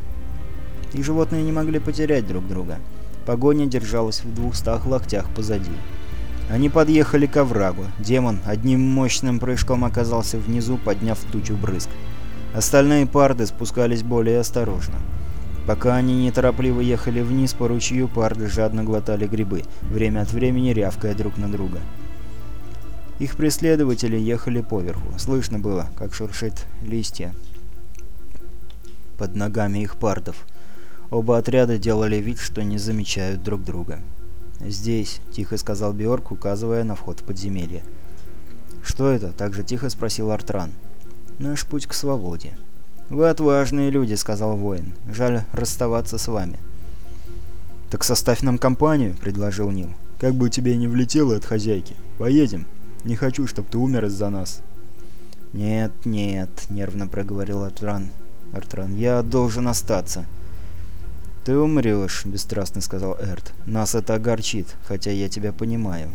и животные не могли потерять друг друга. Погоня держалась в двухстах локтях позади. Они подъехали к оврагу. Демон одним мощным прыжком оказался внизу, подняв тучу брызг. Остальные парды спускались более осторожно. Пока они неторопливо ехали вниз по ручью, парды жадно глотали грибы, время от времени рявкая друг на друга. Их преследователи ехали поверху. Слышно было, как шуршит листья под ногами их пардов. Оба отряда делали вид, что не замечают друг друга. «Здесь», — тихо сказал Бьорк, указывая на вход в подземелье. «Что это?» — так же тихо спросил Артран. «Наш путь к свободе». «Вы отважные люди», — сказал воин. «Жаль расставаться с вами». «Так составь нам компанию», — предложил Нил. «Как бы тебе не влетело от хозяйки. Поедем. Не хочу, чтобы ты умер из-за нас». «Нет, нет», — нервно проговорил Артран. «Артран, я должен остаться». «Ты умрешь», — бесстрастно сказал Эрт. «Нас это огорчит, хотя я тебя понимаю».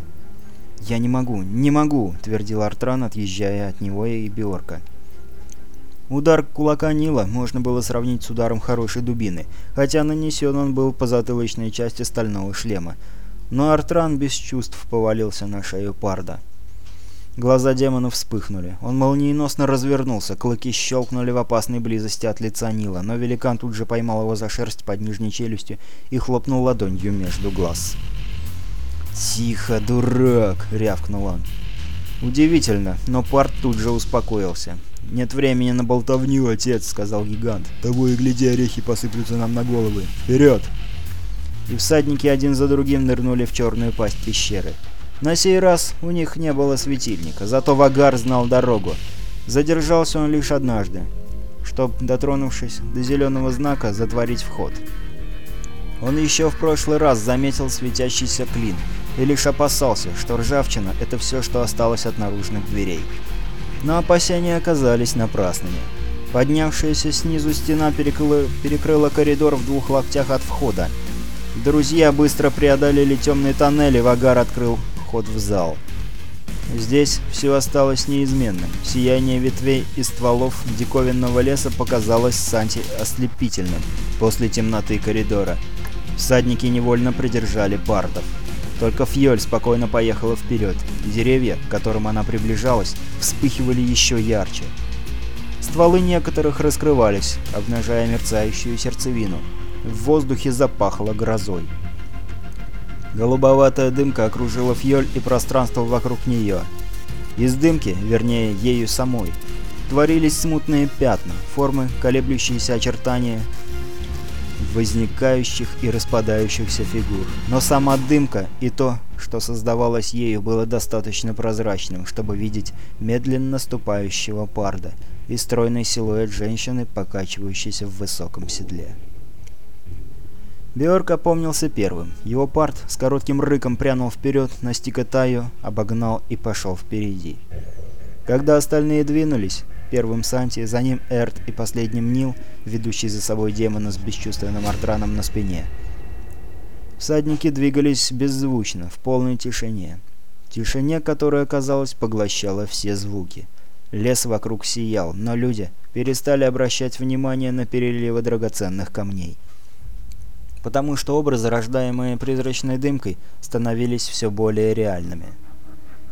«Я не могу, не могу», — твердил Артран, отъезжая от него и Биорка. Удар кулака Нила можно было сравнить с ударом хорошей дубины, хотя нанесен он был по затылочной части стального шлема. Но Артран без чувств повалился на шею Парда. Глаза демона вспыхнули. Он молниеносно развернулся, клыки щелкнули в опасной близости от лица Нила, но великан тут же поймал его за шерсть под нижней челюстью и хлопнул ладонью между глаз. «Тихо, дурак!» — рявкнул он. Удивительно, но Парт тут же успокоился. «Нет времени на болтовню, отец», — сказал гигант. «Того и гляди, орехи посыплются нам на головы. Вперед!» И всадники один за другим нырнули в черную пасть пещеры. На сей раз у них не было светильника, зато Вагар знал дорогу. Задержался он лишь однажды, чтоб, дотронувшись до зеленого знака, затворить вход. Он еще в прошлый раз заметил светящийся клин и лишь опасался, что ржавчина — это все, что осталось от наружных дверей. Но опасения оказались напрасными. Поднявшаяся снизу стена перекрыла, перекрыла коридор в двух локтях от входа. Друзья быстро преодолели темный тоннель, и Вагар открыл вход в зал. Здесь все осталось неизменным. Сияние ветвей и стволов диковинного леса показалось Санти ослепительным после темноты коридора. Всадники невольно придержали партов. Только Фьоль спокойно поехала вперед, деревья, к которым она приближалась, вспыхивали еще ярче. Стволы некоторых раскрывались, обнажая мерцающую сердцевину. В воздухе запахло грозой. Голубоватая дымка окружила фьоль и пространство вокруг нее. Из дымки, вернее, ею самой, творились смутные пятна, формы, колеблющиеся очертания возникающих и распадающихся фигур. Но сама дымка и то, что создавалось ею, было достаточно прозрачным, чтобы видеть медленно ступающего парда и стройный силуэт женщины, покачивающейся в высоком седле. Бьорк опомнился первым. Его парт с коротким рыком прянул вперед, настиг Таю, обогнал и пошел впереди. Когда остальные двинулись, первым Санти, за ним Эрт и последним Нил, ведущий за собой демона с бесчувственным артраном на спине. Всадники двигались беззвучно, в полной тишине. Тишине, которая, казалось, поглощала все звуки. Лес вокруг сиял, но люди перестали обращать внимание на переливы драгоценных камней потому что образы, рождаемые призрачной дымкой, становились все более реальными.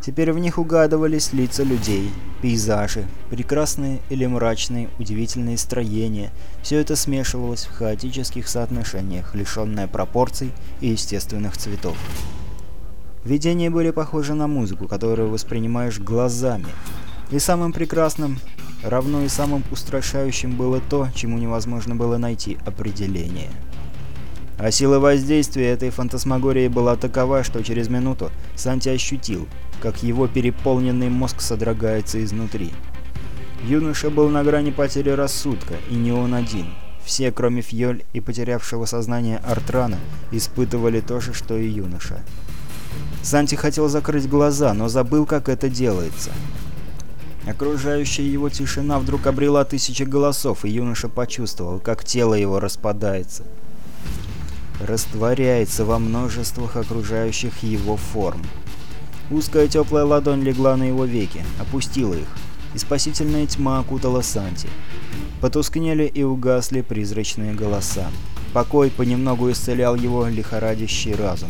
Теперь в них угадывались лица людей, пейзажи, прекрасные или мрачные, удивительные строения. Все это смешивалось в хаотических соотношениях, лишенное пропорций и естественных цветов. Видения были похожи на музыку, которую воспринимаешь глазами. И самым прекрасным, равно и самым устрашающим было то, чему невозможно было найти определение. А сила воздействия этой фантасмагории была такова, что через минуту Санти ощутил, как его переполненный мозг содрогается изнутри. Юноша был на грани потери рассудка, и не он один. Все, кроме Фьоль и потерявшего сознание Артрана, испытывали то же, что и юноша. Санти хотел закрыть глаза, но забыл, как это делается. Окружающая его тишина вдруг обрела тысячи голосов, и юноша почувствовал, как тело его распадается растворяется во множествах окружающих его форм. Узкая теплая ладонь легла на его веки, опустила их, и спасительная тьма окутала Санти. Потускнели и угасли призрачные голоса. Покой понемногу исцелял его лихорадящий разум.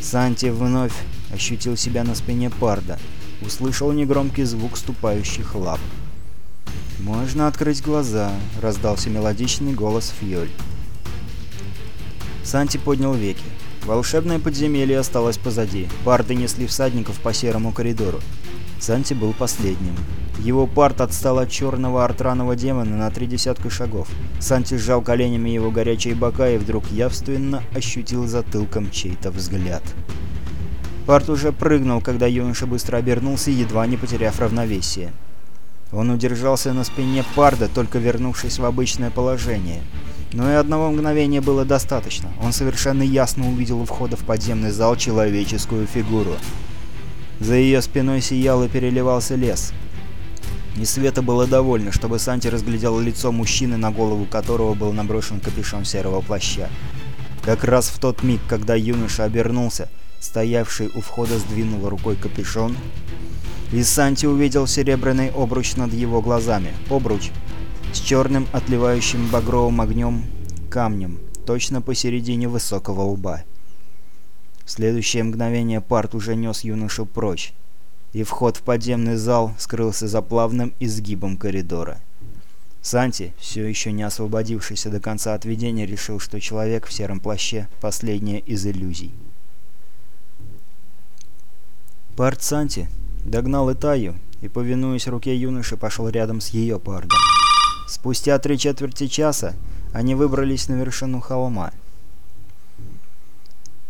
Санти вновь ощутил себя на спине Парда, услышал негромкий звук ступающих лап. «Можно открыть глаза», — раздался мелодичный голос Фьоль. Санти поднял веки. Волшебное подземелье осталось позади. Парды несли всадников по серому коридору. Санти был последним. Его парт отстал от черного артраного демона на три десятка шагов. Санти сжал коленями его горячие бока и вдруг явственно ощутил затылком чей-то взгляд. Парт уже прыгнул, когда юноша быстро обернулся, едва не потеряв равновесие. Он удержался на спине Парда, только вернувшись в обычное положение. Но и одного мгновения было достаточно. Он совершенно ясно увидел у входа в подземный зал человеческую фигуру. За ее спиной сиял и переливался лес. И света было довольно, чтобы Санти разглядел лицо мужчины, на голову которого был наброшен капюшон серого плаща. Как раз в тот миг, когда юноша обернулся, стоявший у входа сдвинул рукой капюшон, и Санти увидел серебряный обруч над его глазами. Обруч, с черным, отливающим багровым огнем камнем, точно посередине высокого лба. В следующее мгновение Парт уже нес юношу прочь. и вход в подземный зал скрылся за плавным изгибом коридора. Санти, все еще не освободившийся до конца от видения, решил, что человек в сером плаще — последняя из иллюзий. Парт Санти догнал Итаю и, повинуясь руке юноши, пошел рядом с ее пардом. Спустя три четверти часа они выбрались на вершину холма —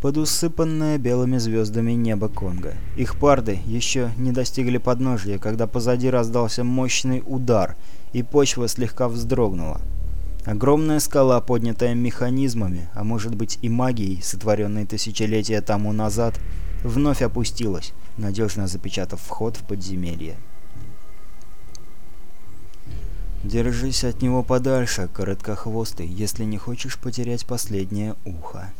под усыпанное белыми звездами небо Конго. Их парды еще не достигли подножья, когда позади раздался мощный удар, и почва слегка вздрогнула. Огромная скала, поднятая механизмами, а может быть и магией, сотворенной тысячелетия тому назад, вновь опустилась, надежно запечатав вход в подземелье. «Держись от него подальше, короткохвостый, если не хочешь потерять последнее ухо».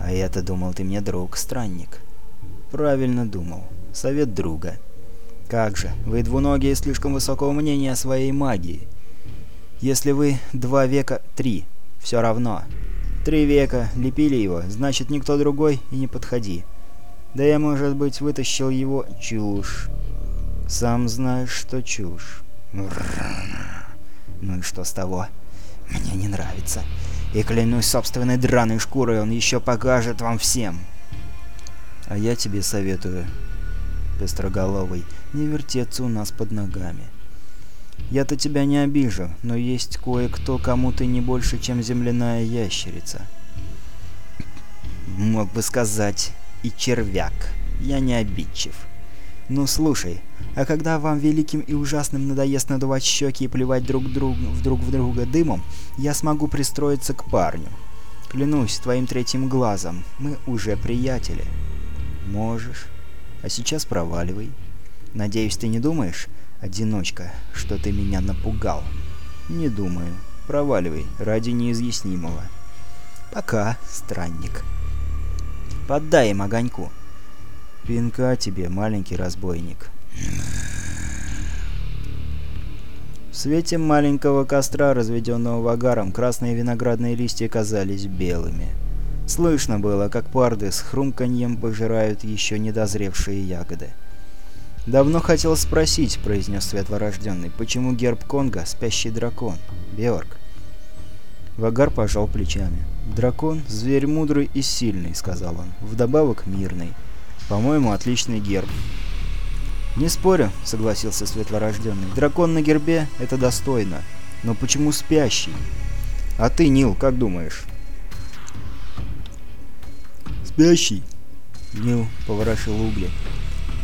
«А я-то думал, ты мне друг, странник». «Правильно думал. Совет друга». «Как же, вы двуногие слишком высокого мнения о своей магии. Если вы два века... Три. Все равно. Три века лепили его, значит, никто другой и не подходи. Да я, может быть, вытащил его... Чушь. Сам знаешь, что чушь. Ну и что с того? Мне не нравится. И клянусь собственной драной шкурой, он еще покажет вам всем. А я тебе советую, пестроголовый, не вертеться у нас под ногами. Я-то тебя не обижу, но есть кое-кто, кому ты не больше, чем земляная ящерица. Мог бы сказать, и червяк. Я не обидчив. Ну слушай, а когда вам великим и ужасным надоест надувать щеки и плевать друг, друг, друг в друга дымом, я смогу пристроиться к парню. Клянусь твоим третьим глазом, мы уже приятели. Можешь. А сейчас проваливай. Надеюсь, ты не думаешь, одиночка, что ты меня напугал? Не думаю. Проваливай, ради неизъяснимого. Пока, странник. Поддай им огоньку. Пинка тебе, маленький разбойник. В свете маленького костра, разведенного вагаром, красные виноградные листья казались белыми. Слышно было, как парды с хрумканьем пожирают еще недозревшие ягоды. «Давно хотел спросить», — произнес Светлорожденный, — «почему герб Конга — спящий дракон? Беорг?» Вагар пожал плечами. «Дракон — зверь мудрый и сильный», — сказал он, — «вдобавок мирный. По-моему, отличный герб. «Не спорю», — согласился Светлорожденный. «Дракон на гербе — это достойно. Но почему спящий? А ты, Нил, как думаешь?» «Спящий?» Нил поворошил угли.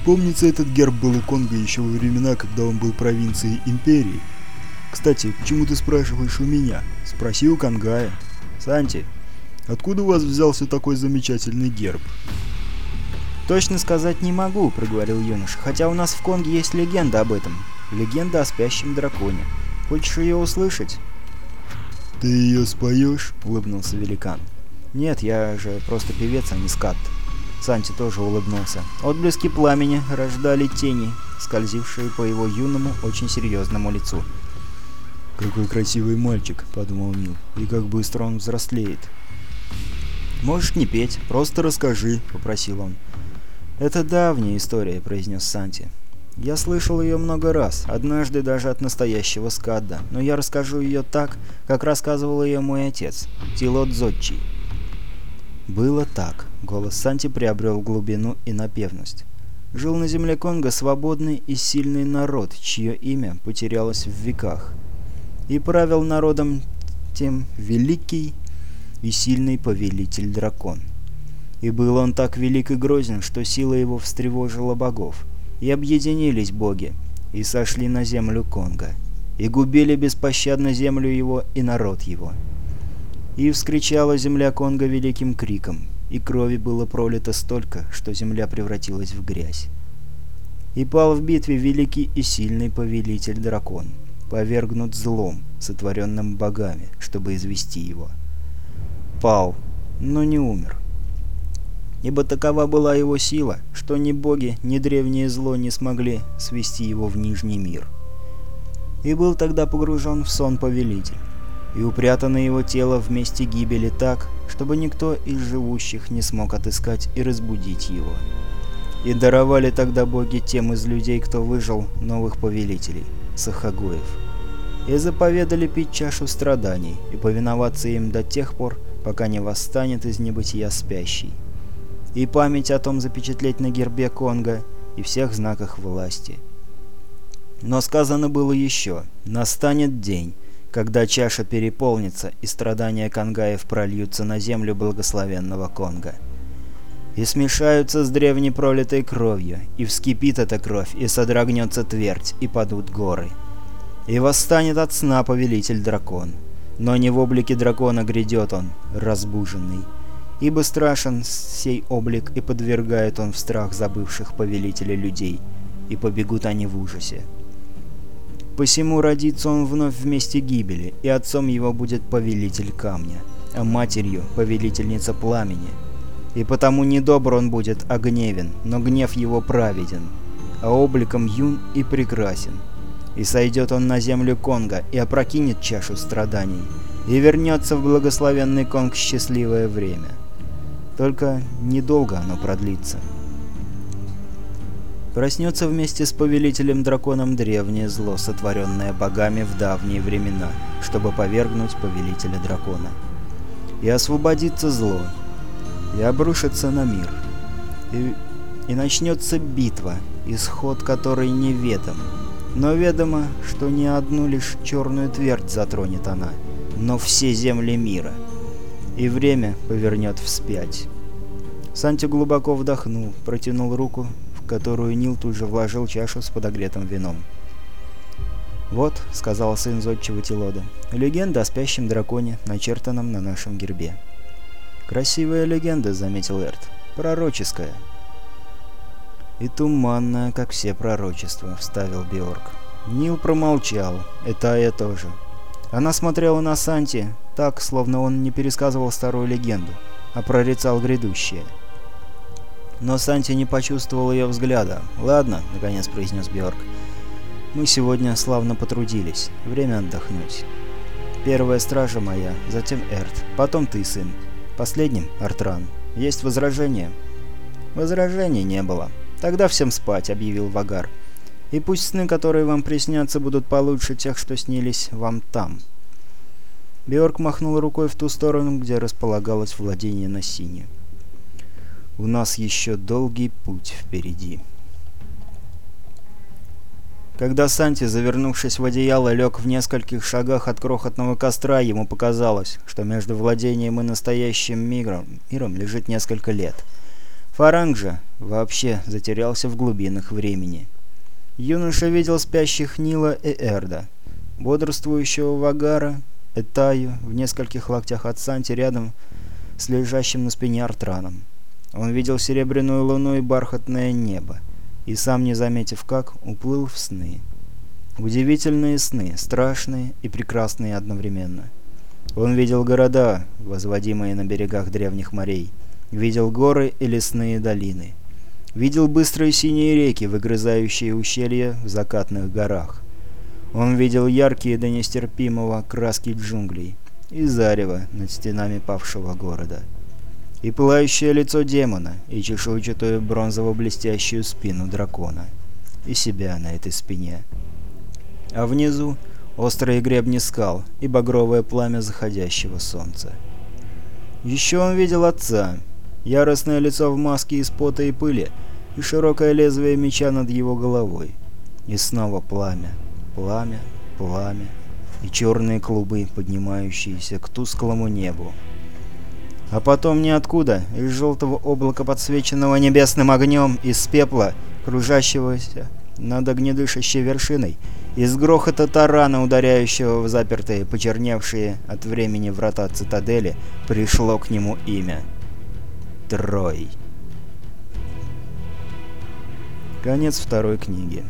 «Помнится, этот герб был у Конго еще во времена, когда он был провинцией Империи. Кстати, почему ты спрашиваешь у меня? Спроси у Кангая. Санти, откуда у вас взялся такой замечательный герб?» «Точно сказать не могу», — проговорил юноша, «хотя у нас в Конге есть легенда об этом. Легенда о спящем драконе. Хочешь ее услышать?» «Ты ее споешь?» — улыбнулся великан. «Нет, я же просто певец, а не скат». Санти тоже улыбнулся. Отблески пламени рождали тени, скользившие по его юному, очень серьезному лицу. «Какой красивый мальчик», — подумал Нил, — «и как быстро он взрослеет». «Можешь не петь, просто расскажи», — попросил он. «Это давняя история», — произнес Санти. «Я слышал ее много раз, однажды даже от настоящего Скадда, но я расскажу ее так, как рассказывал ее мой отец, Тилот Зодчий». Было так. Голос Санти приобрел глубину и напевность. Жил на земле Конго свободный и сильный народ, чье имя потерялось в веках. И правил народом тем великий и сильный повелитель-дракон. И был он так велик и грозен, что сила его встревожила богов. И объединились боги, и сошли на землю Конга, и губили беспощадно землю его и народ его. И вскричала земля Конга великим криком, и крови было пролито столько, что земля превратилась в грязь. И пал в битве великий и сильный повелитель-дракон, повергнут злом, сотворенным богами, чтобы извести его. Пал, но не умер ибо такова была его сила, что ни боги, ни древнее зло не смогли свести его в Нижний мир. И был тогда погружен в сон повелитель, и упрятано его тело в месте гибели так, чтобы никто из живущих не смог отыскать и разбудить его. И даровали тогда боги тем из людей, кто выжил, новых повелителей, сахагоев. И заповедали пить чашу страданий и повиноваться им до тех пор, пока не восстанет из небытия спящий. И память о том запечатлеть на гербе Конга и всех знаках власти. Но сказано было еще, настанет день, когда чаша переполнится и страдания конгаев прольются на землю благословенного Конга и смешаются с древней пролитой кровью, и вскипит эта кровь, и содрогнется твердь, и падут горы. И восстанет от сна повелитель-дракон. Но не в облике дракона грядет он, разбуженный. Ибо страшен сей облик, и подвергает он в страх забывших повелителя людей, и побегут они в ужасе. Посему родится он вновь вместе гибели, и отцом его будет повелитель камня, а матерью — повелительница пламени — и потому недобр он будет, а гневен, но гнев его праведен, а обликом юн и прекрасен. И сойдет он на землю Конга и опрокинет чашу страданий, и вернется в благословенный Конг счастливое время. Только недолго оно продлится. Проснется вместе с повелителем драконом древнее зло, сотворенное богами в давние времена, чтобы повергнуть повелителя дракона. И освободится зло, и обрушится на мир. И, и начнется битва, исход которой неведом. Но ведомо, что не одну лишь черную твердь затронет она, но все земли мира. И время повернет вспять. Санти глубоко вдохнул, протянул руку, в которую Нил тут же вложил чашу с подогретым вином. «Вот», — сказал сын зодчего Тилода, — «легенда о спящем драконе, начертанном на нашем гербе». «Красивая легенда», — заметил Эрт. «Пророческая». «И туманная, как все пророчества», — вставил Биорг. Нил промолчал, Этая тоже. Она смотрела на Санти так, словно он не пересказывал старую легенду, а прорицал грядущее. Но Санти не почувствовал ее взгляда. «Ладно», — наконец произнес Бьорк. «Мы сегодня славно потрудились. Время отдохнуть. Первая стража моя, затем Эрт, потом ты, сын. Последним, Артран, есть возражение?» Возражений не было. «Тогда всем спать», — объявил Вагар. «И пусть сны, которые вам приснятся, будут получше тех, что снились вам там». Бьорк махнул рукой в ту сторону, где располагалось владение на сине. «У нас еще долгий путь впереди». Когда Санти, завернувшись в одеяло, лег в нескольких шагах от крохотного костра, ему показалось, что между владением и настоящим миром, миром лежит несколько лет. Фаранг же вообще затерялся в глубинах времени. Юноша видел спящих Нила и Эрда, бодрствующего Вагара, Этаю в нескольких локтях от Санти рядом с лежащим на спине Артраном. Он видел серебряную луну и бархатное небо и сам не заметив как, уплыл в сны. Удивительные сны, страшные и прекрасные одновременно. Он видел города, возводимые на берегах древних морей, видел горы и лесные долины, видел быстрые синие реки, выгрызающие ущелья в закатных горах. Он видел яркие до нестерпимого краски джунглей и зарево над стенами павшего города и пылающее лицо демона, и чешуйчатую бронзово-блестящую спину дракона, и себя на этой спине. А внизу острые гребни скал и багровое пламя заходящего солнца. Еще он видел отца, яростное лицо в маске из пота и пыли, и широкое лезвие меча над его головой. И снова пламя, пламя, пламя, и черные клубы, поднимающиеся к тусклому небу. А потом ниоткуда, из желтого облака, подсвеченного небесным огнем, из пепла, кружащегося над огнедышащей вершиной, из грохота тарана, ударяющего в запертые, почерневшие от времени врата цитадели, пришло к нему имя. Трой. Конец второй книги.